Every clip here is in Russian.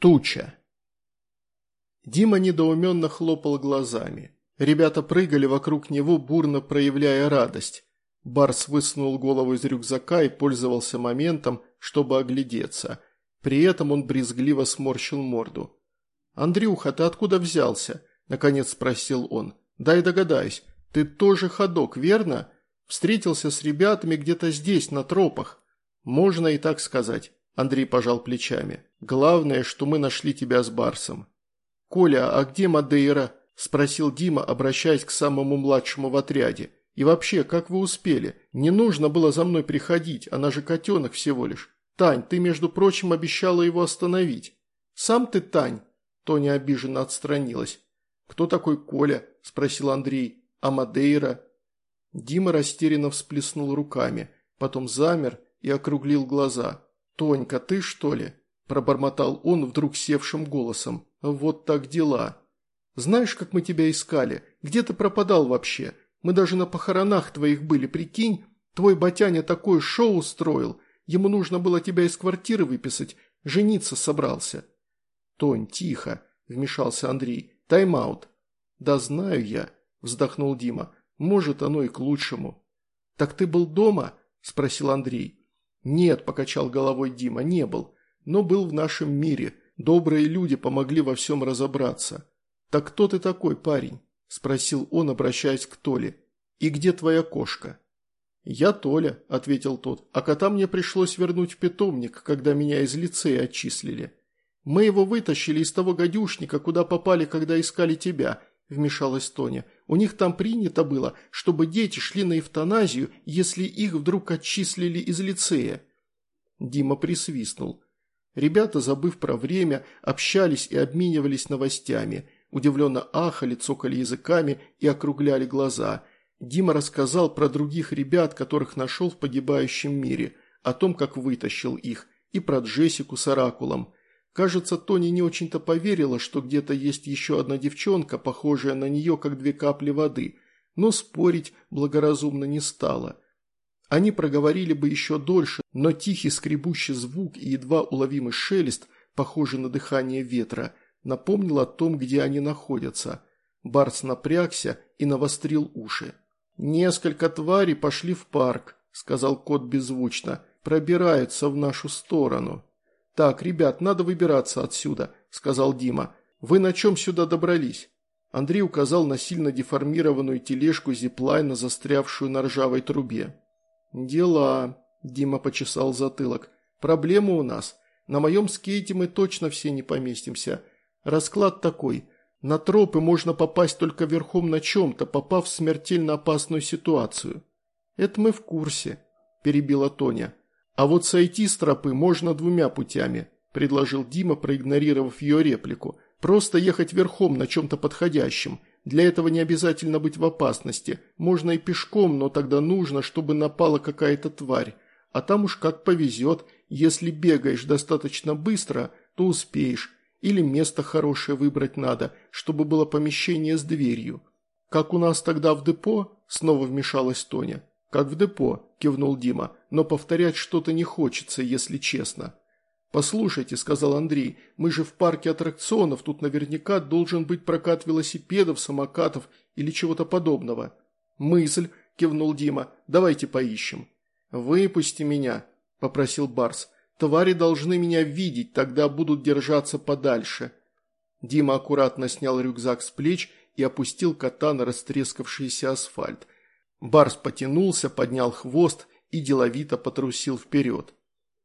Туча. Дима недоуменно хлопал глазами. Ребята прыгали вокруг него, бурно проявляя радость. Барс высунул голову из рюкзака и пользовался моментом, чтобы оглядеться. При этом он брезгливо сморщил морду. «Андрюха, ты откуда взялся?» – наконец спросил он. «Дай догадаюсь, ты тоже ходок, верно? Встретился с ребятами где-то здесь, на тропах». «Можно и так сказать», – Андрей пожал плечами. «Главное, что мы нашли тебя с Барсом». «Коля, а где Мадейра?» – спросил Дима, обращаясь к самому младшему в отряде. «И вообще, как вы успели? Не нужно было за мной приходить, она же котенок всего лишь. Тань, ты, между прочим, обещала его остановить». «Сам ты, Тань?» Тоня обиженно отстранилась. «Кто такой Коля?» – спросил Андрей. «А Мадейра?» Дима растерянно всплеснул руками, потом замер и округлил глаза. «Тонька, ты что ли?» – пробормотал он вдруг севшим голосом. «Вот так дела. Знаешь, как мы тебя искали? Где ты пропадал вообще? Мы даже на похоронах твоих были, прикинь? Твой батяня такое шоу устроил. Ему нужно было тебя из квартиры выписать. Жениться собрался». «Тонь, тихо», – вмешался Андрей. «Тайм-аут». «Да знаю я», – вздохнул Дима. «Может, оно и к лучшему». «Так ты был дома?» – спросил Андрей. «Нет», – покачал головой Дима, – «не был. Но был в нашем мире. Добрые люди помогли во всем разобраться». «Так кто ты такой, парень?» – спросил он, обращаясь к Толе. «И где твоя кошка?» «Я Толя», – ответил тот, – «а кота мне пришлось вернуть в питомник, когда меня из лицея отчислили». «Мы его вытащили из того гадюшника, куда попали, когда искали тебя», – вмешалась Тоня. «У них там принято было, чтобы дети шли на эвтаназию, если их вдруг отчислили из лицея». Дима присвистнул. Ребята, забыв про время, общались и обменивались новостями. Удивленно ахали, цокали языками и округляли глаза. Дима рассказал про других ребят, которых нашел в погибающем мире, о том, как вытащил их, и про Джессику с Оракулом – Кажется, Тони не очень-то поверила, что где-то есть еще одна девчонка, похожая на нее, как две капли воды, но спорить благоразумно не стала. Они проговорили бы еще дольше, но тихий скребущий звук и едва уловимый шелест, похожий на дыхание ветра, напомнил о том, где они находятся. Барс напрягся и навострил уши. «Несколько тварей пошли в парк», – сказал кот беззвучно, – «пробираются в нашу сторону». «Так, ребят, надо выбираться отсюда», – сказал Дима. «Вы на чем сюда добрались?» Андрей указал на сильно деформированную тележку зиплайна, застрявшую на ржавой трубе. «Дела», – Дима почесал затылок. «Проблема у нас. На моем скейте мы точно все не поместимся. Расклад такой. На тропы можно попасть только верхом на чем-то, попав в смертельно опасную ситуацию». «Это мы в курсе», – перебила Тоня. «А вот сойти с тропы можно двумя путями», – предложил Дима, проигнорировав ее реплику. «Просто ехать верхом на чем-то подходящем. Для этого не обязательно быть в опасности. Можно и пешком, но тогда нужно, чтобы напала какая-то тварь. А там уж как повезет. Если бегаешь достаточно быстро, то успеешь. Или место хорошее выбрать надо, чтобы было помещение с дверью. Как у нас тогда в депо?» – снова вмешалась Тоня. «Как в депо», – кивнул Дима, – «но повторять что-то не хочется, если честно». «Послушайте», – сказал Андрей, – «мы же в парке аттракционов, тут наверняка должен быть прокат велосипедов, самокатов или чего-то подобного». «Мысль», – кивнул Дима, – «давайте поищем». «Выпусти меня», – попросил Барс. «Твари должны меня видеть, тогда будут держаться подальше». Дима аккуратно снял рюкзак с плеч и опустил кота на растрескавшийся асфальт – Барс потянулся, поднял хвост и деловито потрусил вперед.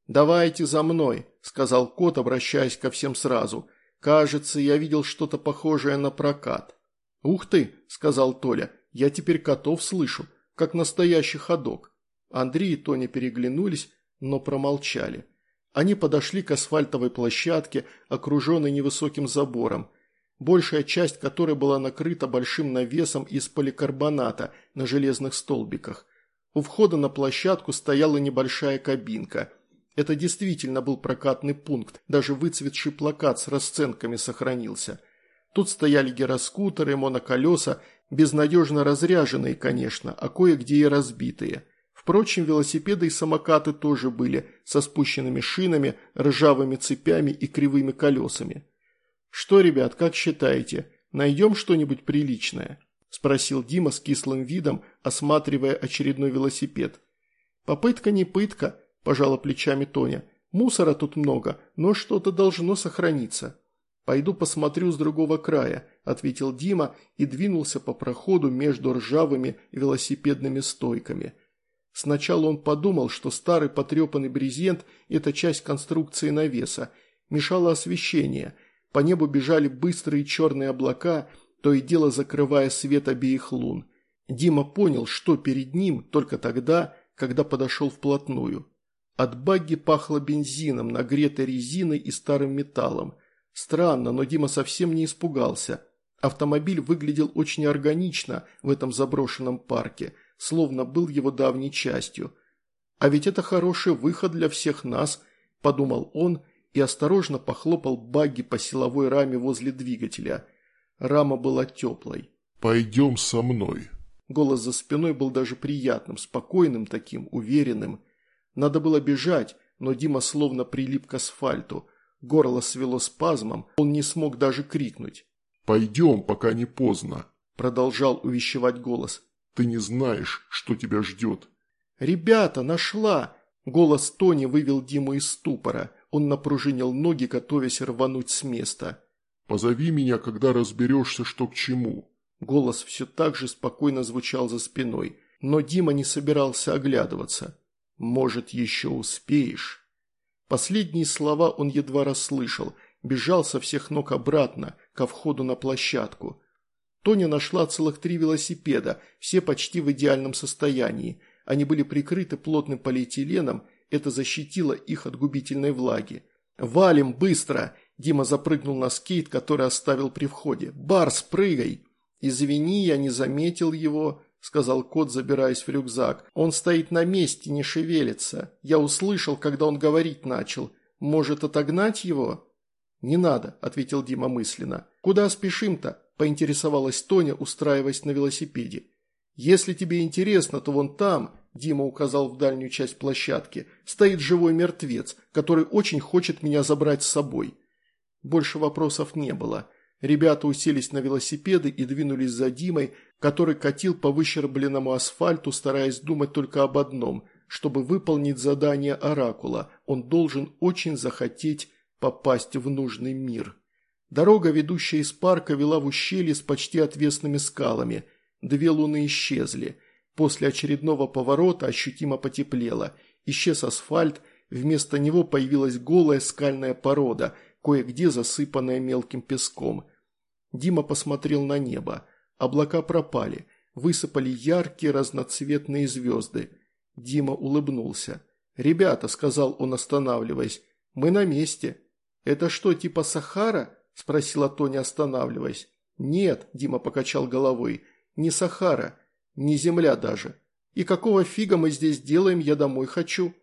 «Давайте за мной», – сказал кот, обращаясь ко всем сразу. «Кажется, я видел что-то похожее на прокат». «Ух ты», – сказал Толя, – «я теперь котов слышу, как настоящий ходок». Андрей и Тоня переглянулись, но промолчали. Они подошли к асфальтовой площадке, окруженной невысоким забором – большая часть которой была накрыта большим навесом из поликарбоната на железных столбиках. У входа на площадку стояла небольшая кабинка. Это действительно был прокатный пункт, даже выцветший плакат с расценками сохранился. Тут стояли гироскутеры, моноколеса, безнадежно разряженные, конечно, а кое-где и разбитые. Впрочем, велосипеды и самокаты тоже были, со спущенными шинами, ржавыми цепями и кривыми колесами. «Что, ребят, как считаете, найдем что-нибудь приличное?» – спросил Дима с кислым видом, осматривая очередной велосипед. «Попытка не пытка», – пожала плечами Тоня. «Мусора тут много, но что-то должно сохраниться». «Пойду посмотрю с другого края», – ответил Дима и двинулся по проходу между ржавыми велосипедными стойками. Сначала он подумал, что старый потрепанный брезент – это часть конструкции навеса, мешало освещение – по небу бежали быстрые черные облака, то и дело закрывая свет обеих лун. Дима понял, что перед ним только тогда, когда подошел вплотную. От багги пахло бензином, нагретой резиной и старым металлом. Странно, но Дима совсем не испугался. Автомобиль выглядел очень органично в этом заброшенном парке, словно был его давней частью. «А ведь это хороший выход для всех нас», – подумал он и осторожно похлопал багги по силовой раме возле двигателя. Рама была теплой. «Пойдем со мной». Голос за спиной был даже приятным, спокойным таким, уверенным. Надо было бежать, но Дима словно прилип к асфальту. Горло свело спазмом, он не смог даже крикнуть. «Пойдем, пока не поздно», – продолжал увещевать голос. «Ты не знаешь, что тебя ждет». «Ребята, нашла!» Голос Тони вывел Диму из ступора. Он напружинил ноги, готовясь рвануть с места. «Позови меня, когда разберешься, что к чему». Голос все так же спокойно звучал за спиной, но Дима не собирался оглядываться. «Может, еще успеешь?» Последние слова он едва расслышал, бежал со всех ног обратно, ко входу на площадку. Тоня нашла целых три велосипеда, все почти в идеальном состоянии. Они были прикрыты плотным полиэтиленом это защитило их от губительной влаги. «Валим, быстро!» Дима запрыгнул на скейт, который оставил при входе. «Барс, прыгай!» «Извини, я не заметил его», – сказал кот, забираясь в рюкзак. «Он стоит на месте, не шевелится. Я услышал, когда он говорить начал. Может, отогнать его?» «Не надо», – ответил Дима мысленно. «Куда спешим-то?» – поинтересовалась Тоня, устраиваясь на велосипеде. «Если тебе интересно, то вон там, Дима указал в дальнюю часть площадки, стоит живой мертвец, который очень хочет меня забрать с собой. Больше вопросов не было. Ребята уселись на велосипеды и двинулись за Димой, который катил по выщербленному асфальту, стараясь думать только об одном – чтобы выполнить задание Оракула, он должен очень захотеть попасть в нужный мир. Дорога, ведущая из парка, вела в ущелье с почти отвесными скалами. Две луны исчезли. После очередного поворота ощутимо потеплело. Исчез асфальт, вместо него появилась голая скальная порода, кое-где засыпанная мелким песком. Дима посмотрел на небо. Облака пропали, высыпали яркие разноцветные звезды. Дима улыбнулся. «Ребята», — сказал он, останавливаясь, — «мы на месте». «Это что, типа Сахара?» – спросила Тоня, останавливаясь. «Нет», – Дима покачал головой, – «не Сахара. Не земля даже. И какого фига мы здесь делаем, я домой хочу.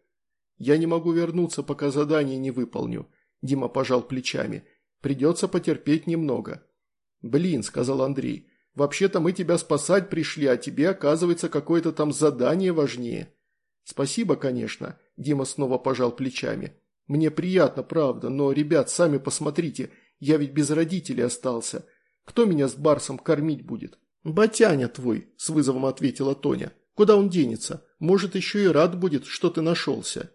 Я не могу вернуться, пока задание не выполню. Дима пожал плечами. Придется потерпеть немного. Блин, сказал Андрей. Вообще-то мы тебя спасать пришли, а тебе, оказывается, какое-то там задание важнее. Спасибо, конечно. Дима снова пожал плечами. Мне приятно, правда, но, ребят, сами посмотрите, я ведь без родителей остался. Кто меня с Барсом кормить будет? «Батяня твой», – с вызовом ответила Тоня. «Куда он денется? Может, еще и рад будет, что ты нашелся».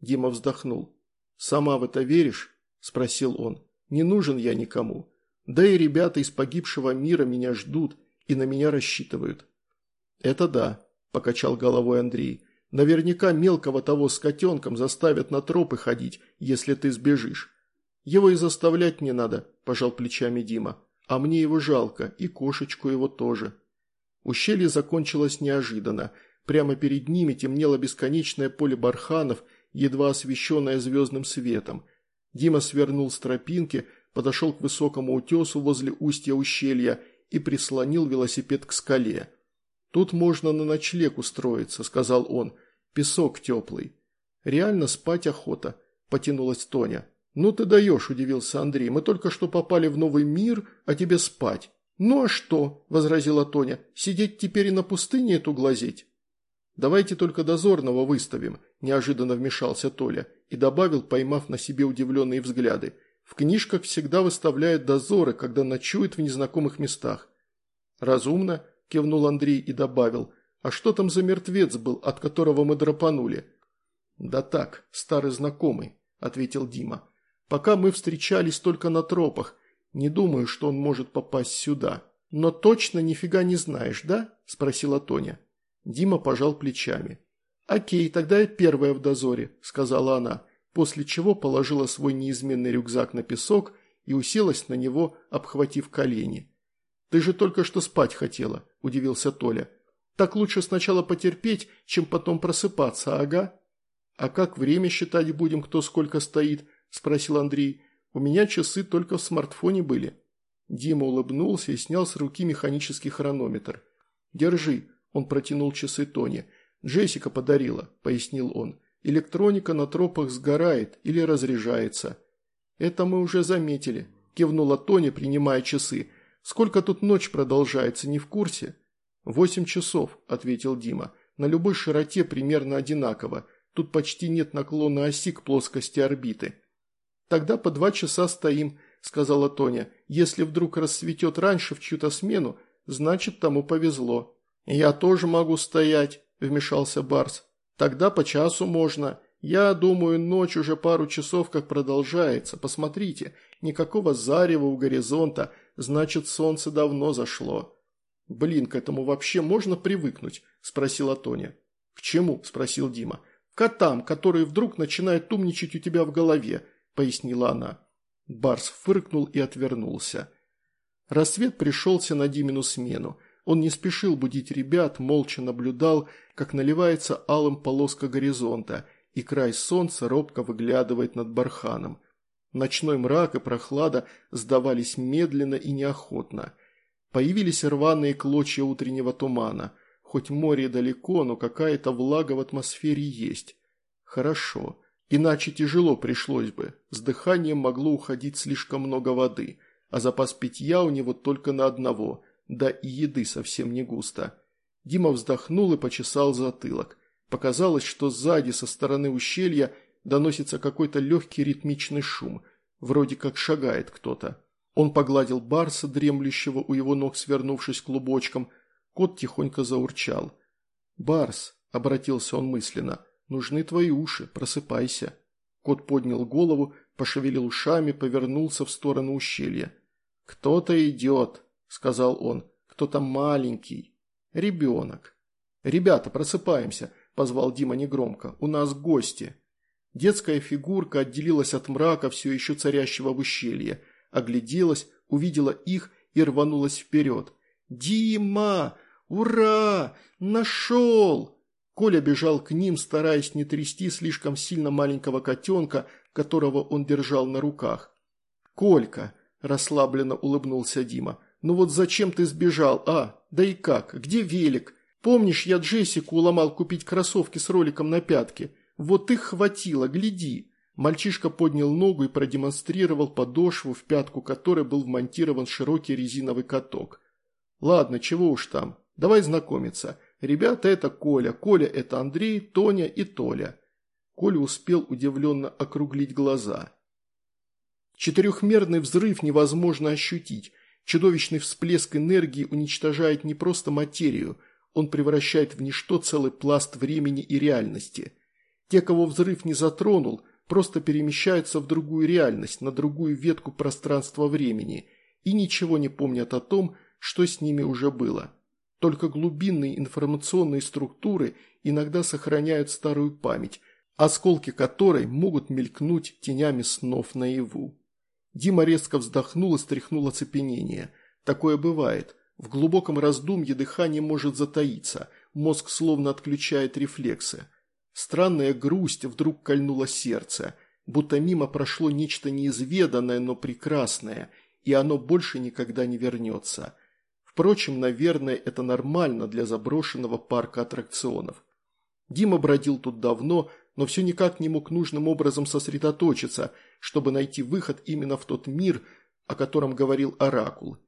Дима вздохнул. «Сама в это веришь?» – спросил он. «Не нужен я никому. Да и ребята из погибшего мира меня ждут и на меня рассчитывают». «Это да», – покачал головой Андрей. «Наверняка мелкого того с котенком заставят на тропы ходить, если ты сбежишь». «Его и заставлять не надо», – пожал плечами Дима. А мне его жалко, и кошечку его тоже. Ущелье закончилось неожиданно. Прямо перед ними темнело бесконечное поле барханов, едва освещенное звездным светом. Дима свернул с тропинки, подошел к высокому утесу возле устья ущелья и прислонил велосипед к скале. «Тут можно на ночлег устроиться», – сказал он. «Песок теплый». «Реально спать охота», – потянулась Тоня. «Ну ты даешь», – удивился Андрей. «Мы только что попали в новый мир, а тебе спать». «Ну а что?» – возразила Тоня. «Сидеть теперь и на пустыне эту глазеть?» «Давайте только дозорного выставим», – неожиданно вмешался Толя и добавил, поймав на себе удивленные взгляды. «В книжках всегда выставляют дозоры, когда ночуют в незнакомых местах». «Разумно», – кивнул Андрей и добавил. «А что там за мертвец был, от которого мы драпанули?» «Да так, старый знакомый», – ответил Дима. «Пока мы встречались только на тропах. Не думаю, что он может попасть сюда». «Но точно нифига не знаешь, да?» – спросила Тоня. Дима пожал плечами. «Окей, тогда я первая в дозоре», – сказала она, после чего положила свой неизменный рюкзак на песок и уселась на него, обхватив колени. «Ты же только что спать хотела», – удивился Толя. «Так лучше сначала потерпеть, чем потом просыпаться, ага». «А как время считать будем, кто сколько стоит?» – спросил Андрей. «У меня часы только в смартфоне были». Дима улыбнулся и снял с руки механический хронометр. «Держи», – он протянул часы Тони. «Джессика подарила», – пояснил он. «Электроника на тропах сгорает или разряжается». «Это мы уже заметили», – кивнула Тони, принимая часы. «Сколько тут ночь продолжается, не в курсе?» «Восемь часов», – ответил Дима. «На любой широте примерно одинаково. Тут почти нет наклона оси к плоскости орбиты». «Тогда по два часа стоим», – сказала Тоня. «Если вдруг рассветет раньше в чью-то смену, значит, тому повезло». «Я тоже могу стоять», – вмешался Барс. «Тогда по часу можно. Я думаю, ночь уже пару часов как продолжается. Посмотрите, никакого зарева у горизонта, значит, солнце давно зашло». «Блин, к этому вообще можно привыкнуть?» – спросила Тоня. «К чему?» – спросил Дима. «Котам, которые вдруг начинают умничать у тебя в голове», – пояснила она. Барс фыркнул и отвернулся. Рассвет пришелся на Димину смену. Он не спешил будить ребят, молча наблюдал, как наливается алым полоска горизонта, и край солнца робко выглядывает над барханом. Ночной мрак и прохлада сдавались медленно и неохотно. Появились рваные клочья утреннего тумана. Хоть море далеко, но какая-то влага в атмосфере есть. Хорошо. Иначе тяжело пришлось бы, с дыханием могло уходить слишком много воды, а запас питья у него только на одного, да и еды совсем не густо. Дима вздохнул и почесал затылок. Показалось, что сзади, со стороны ущелья, доносится какой-то легкий ритмичный шум, вроде как шагает кто-то. Он погладил барса, дремлющего у его ног, свернувшись клубочком. Кот тихонько заурчал. «Барс», — обратился он мысленно, — Нужны твои уши, просыпайся». Кот поднял голову, пошевелил ушами, повернулся в сторону ущелья. «Кто-то идет», – сказал он. «Кто-то маленький. Ребенок». «Ребята, просыпаемся», – позвал Дима негромко. «У нас гости». Детская фигурка отделилась от мрака, все еще царящего в ущелье. Огляделась, увидела их и рванулась вперед. «Дима! Ура! Нашел!» Коля бежал к ним, стараясь не трясти слишком сильно маленького котенка, которого он держал на руках. «Колька!» – расслабленно улыбнулся Дима. «Ну вот зачем ты сбежал, а? Да и как? Где велик? Помнишь, я Джессику уломал купить кроссовки с роликом на пятке? Вот их хватило, гляди!» Мальчишка поднял ногу и продемонстрировал подошву, в пятку которой был вмонтирован широкий резиновый каток. «Ладно, чего уж там, давай знакомиться. Ребята – это Коля, Коля – это Андрей, Тоня и Толя. Коля успел удивленно округлить глаза. Четырехмерный взрыв невозможно ощутить. Чудовищный всплеск энергии уничтожает не просто материю, он превращает в ничто целый пласт времени и реальности. Те, кого взрыв не затронул, просто перемещаются в другую реальность, на другую ветку пространства-времени и ничего не помнят о том, что с ними уже было. Только глубинные информационные структуры иногда сохраняют старую память, осколки которой могут мелькнуть тенями снов наяву. Дима резко вздохнул и стряхнул оцепенение. Такое бывает. В глубоком раздумье дыхание может затаиться, мозг словно отключает рефлексы. Странная грусть вдруг кольнула сердце, будто мимо прошло нечто неизведанное, но прекрасное, и оно больше никогда не вернется. Впрочем, наверное, это нормально для заброшенного парка аттракционов. Дима бродил тут давно, но все никак не мог нужным образом сосредоточиться, чтобы найти выход именно в тот мир, о котором говорил Оракул.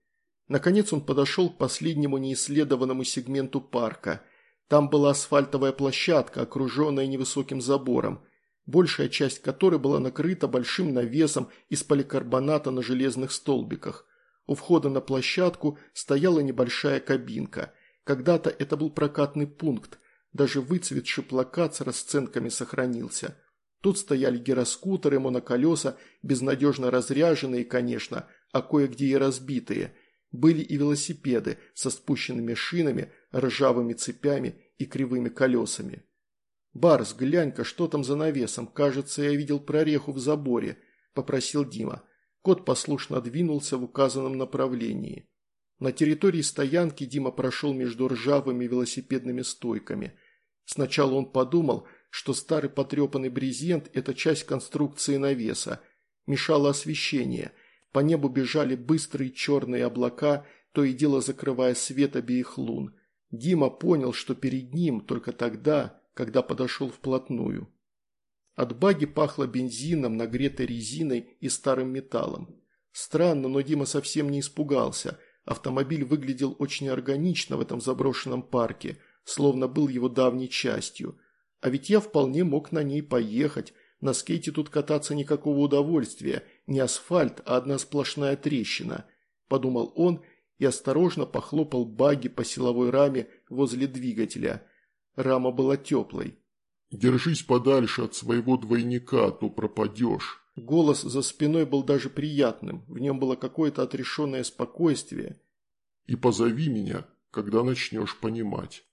Наконец он подошел к последнему неисследованному сегменту парка. Там была асфальтовая площадка, окруженная невысоким забором, большая часть которой была накрыта большим навесом из поликарбоната на железных столбиках. У входа на площадку стояла небольшая кабинка. Когда-то это был прокатный пункт, даже выцветший плакат с расценками сохранился. Тут стояли гироскутеры, моноколеса, безнадежно разряженные, конечно, а кое-где и разбитые. Были и велосипеды со спущенными шинами, ржавыми цепями и кривыми колесами. «Барс, глянь-ка, что там за навесом? Кажется, я видел прореху в заборе», – попросил Дима. Кот послушно двинулся в указанном направлении. На территории стоянки Дима прошел между ржавыми велосипедными стойками. Сначала он подумал, что старый потрепанный брезент – это часть конструкции навеса. Мешало освещение. По небу бежали быстрые черные облака, то и дело закрывая свет обеих лун. Дима понял, что перед ним только тогда, когда подошел вплотную. От баги пахло бензином, нагретой резиной и старым металлом. Странно, но Дима совсем не испугался. Автомобиль выглядел очень органично в этом заброшенном парке, словно был его давней частью. А ведь я вполне мог на ней поехать. На скейте тут кататься никакого удовольствия. Не асфальт, а одна сплошная трещина. Подумал он и осторожно похлопал баги по силовой раме возле двигателя. Рама была теплой. «Держись подальше от своего двойника, а то пропадешь». Голос за спиной был даже приятным, в нем было какое-то отрешенное спокойствие. «И позови меня, когда начнешь понимать».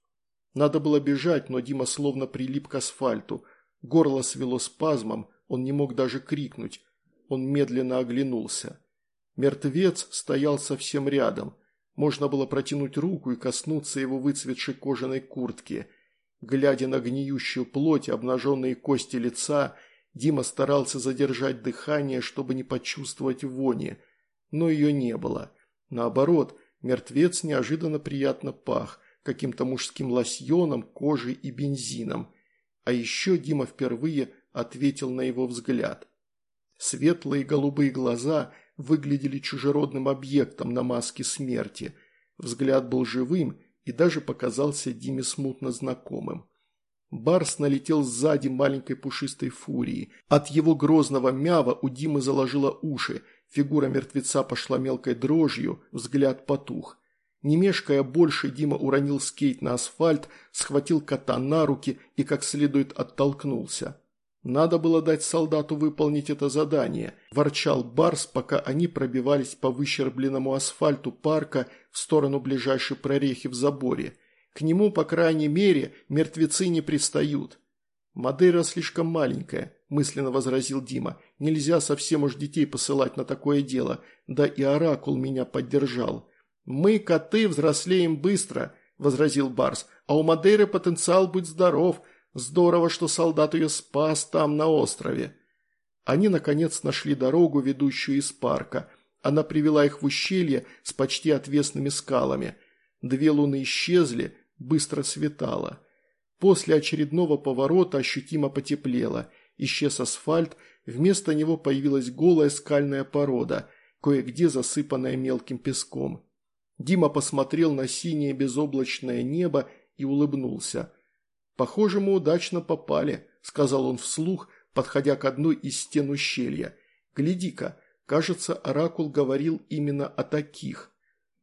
Надо было бежать, но Дима словно прилип к асфальту. Горло свело спазмом, он не мог даже крикнуть. Он медленно оглянулся. Мертвец стоял совсем рядом. Можно было протянуть руку и коснуться его выцветшей кожаной куртки. Глядя на гниющую плоть обнаженные кости лица, Дима старался задержать дыхание, чтобы не почувствовать вони. Но ее не было. Наоборот, мертвец неожиданно приятно пах, каким-то мужским лосьоном, кожей и бензином. А еще Дима впервые ответил на его взгляд. Светлые голубые глаза выглядели чужеродным объектом на маске смерти. Взгляд был живым и даже показался Диме смутно знакомым. Барс налетел сзади маленькой пушистой фурии. От его грозного мява у Димы заложило уши, фигура мертвеца пошла мелкой дрожью, взгляд потух. Не мешкая больше, Дима уронил скейт на асфальт, схватил кота на руки и как следует оттолкнулся. Надо было дать солдату выполнить это задание, ворчал Барс, пока они пробивались по выщербленному асфальту парка в сторону ближайшей прорехи в заборе. К нему, по крайней мере, мертвецы не пристают. «Мадейра слишком маленькая», – мысленно возразил Дима. «Нельзя совсем уж детей посылать на такое дело. Да и Оракул меня поддержал». «Мы, коты, взрослеем быстро», – возразил Барс. «А у Мадейры потенциал быть здоров. Здорово, что солдат ее спас там, на острове. Они, наконец, нашли дорогу, ведущую из парка. Она привела их в ущелье с почти отвесными скалами. Две луны исчезли, быстро светало. После очередного поворота ощутимо потеплело. Исчез асфальт, вместо него появилась голая скальная порода, кое-где засыпанная мелким песком. Дима посмотрел на синее безоблачное небо и улыбнулся – «Похоже, мы удачно попали», – сказал он вслух, подходя к одной из стен ущелья. «Гляди-ка, кажется, Оракул говорил именно о таких».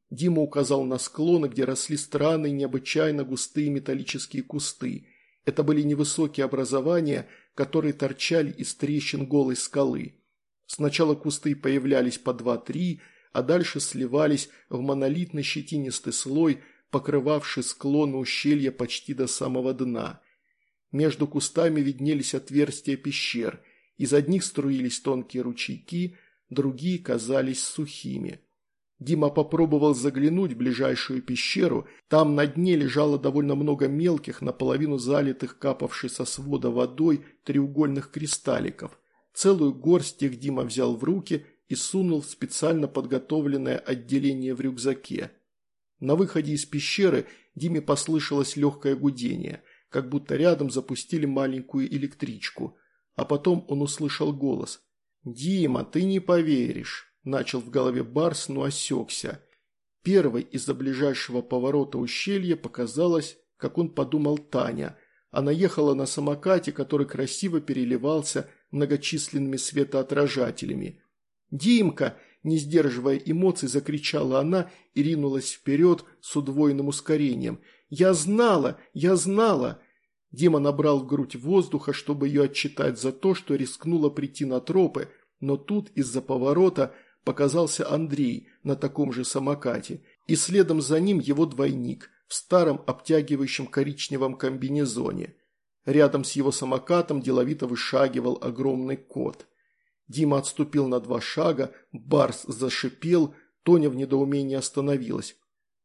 Дима указал на склоны, где росли странные, необычайно густые металлические кусты. Это были невысокие образования, которые торчали из трещин голой скалы. Сначала кусты появлялись по два-три, а дальше сливались в монолитный щетинистый слой – покрывавший склоны ущелья почти до самого дна. Между кустами виднелись отверстия пещер, из одних струились тонкие ручейки, другие казались сухими. Дима попробовал заглянуть в ближайшую пещеру, там на дне лежало довольно много мелких, наполовину залитых капавшей со свода водой треугольных кристалликов. Целую горсть их Дима взял в руки и сунул в специально подготовленное отделение в рюкзаке. На выходе из пещеры Диме послышалось легкое гудение, как будто рядом запустили маленькую электричку. А потом он услышал голос. «Дима, ты не поверишь!» – начал в голове Барс, но осекся. Первой из-за ближайшего поворота ущелья показалась как он подумал Таня. Она ехала на самокате, который красиво переливался многочисленными светоотражателями. «Димка!» – не сдерживая эмоций, закричала она и ринулась вперед с удвоенным ускорением. «Я знала! Я знала!» Дима набрал в грудь воздуха, чтобы ее отчитать за то, что рискнула прийти на тропы, но тут из-за поворота показался Андрей на таком же самокате, и следом за ним его двойник в старом обтягивающем коричневом комбинезоне. Рядом с его самокатом деловито вышагивал огромный кот. Дима отступил на два шага, Барс зашипел, Тоня в недоумении остановилась.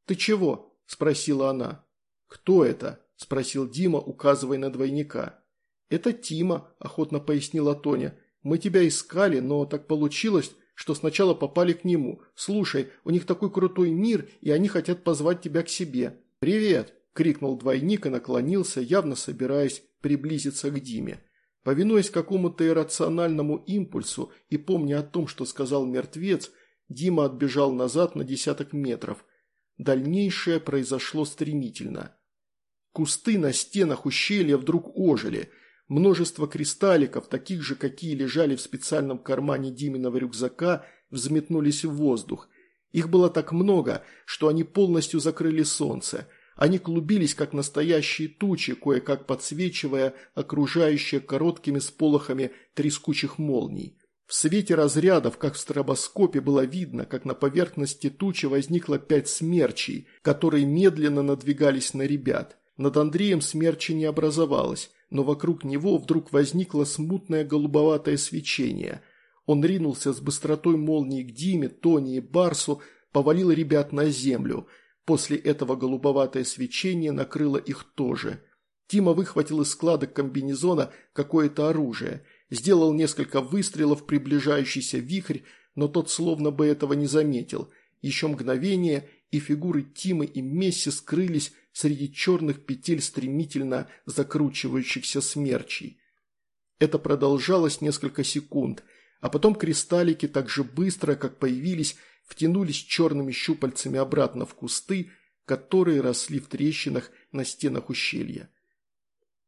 «Ты чего?» – спросила она. «Кто это?» – спросил Дима, указывая на двойника. «Это Тима», – охотно пояснила Тоня. «Мы тебя искали, но так получилось, что сначала попали к нему. Слушай, у них такой крутой мир, и они хотят позвать тебя к себе. Привет!» – крикнул двойник и наклонился, явно собираясь приблизиться к Диме. Повинуясь какому-то иррациональному импульсу и помня о том, что сказал мертвец, Дима отбежал назад на десяток метров. Дальнейшее произошло стремительно. Кусты на стенах ущелья вдруг ожили. Множество кристалликов, таких же, какие лежали в специальном кармане Диминого рюкзака, взметнулись в воздух. Их было так много, что они полностью закрыли солнце – они клубились, как настоящие тучи, кое-как подсвечивая окружающее короткими сполохами трескучих молний. В свете разрядов, как в стробоскопе, было видно, как на поверхности тучи возникло пять смерчей, которые медленно надвигались на ребят. Над Андреем смерчи не образовалось, но вокруг него вдруг возникло смутное голубоватое свечение. Он ринулся с быстротой молнии к Диме, Тони и Барсу, повалил ребят на землю – После этого голубоватое свечение накрыло их тоже. Тима выхватил из складок комбинезона какое-то оружие, сделал несколько выстрелов приближающийся вихрь, но тот словно бы этого не заметил. Еще мгновение, и фигуры Тимы и Месси скрылись среди черных петель стремительно закручивающихся смерчей. Это продолжалось несколько секунд, а потом кристаллики так же быстро, как появились, втянулись черными щупальцами обратно в кусты, которые росли в трещинах на стенах ущелья.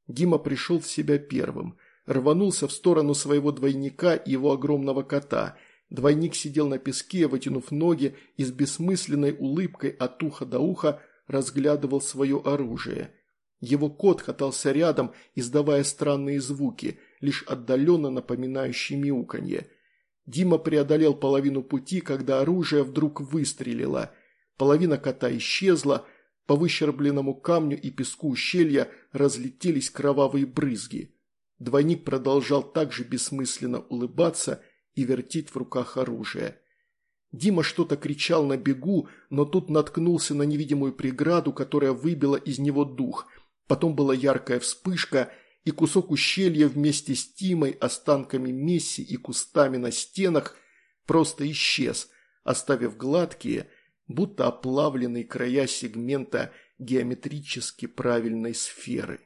Дима пришел в себя первым, рванулся в сторону своего двойника и его огромного кота. Двойник сидел на песке, вытянув ноги и с бессмысленной улыбкой от уха до уха разглядывал свое оружие. Его кот катался рядом, издавая странные звуки, лишь отдаленно напоминающие мяуканье – Дима преодолел половину пути, когда оружие вдруг выстрелило. Половина кота исчезла, по выщербленному камню и песку ущелья разлетелись кровавые брызги. Двойник продолжал также бессмысленно улыбаться и вертеть в руках оружие. Дима что-то кричал на бегу, но тут наткнулся на невидимую преграду, которая выбила из него дух. Потом была яркая вспышка – и кусок ущелья вместе с Тимой, останками Месси и кустами на стенах просто исчез, оставив гладкие, будто оплавленные края сегмента геометрически правильной сферы.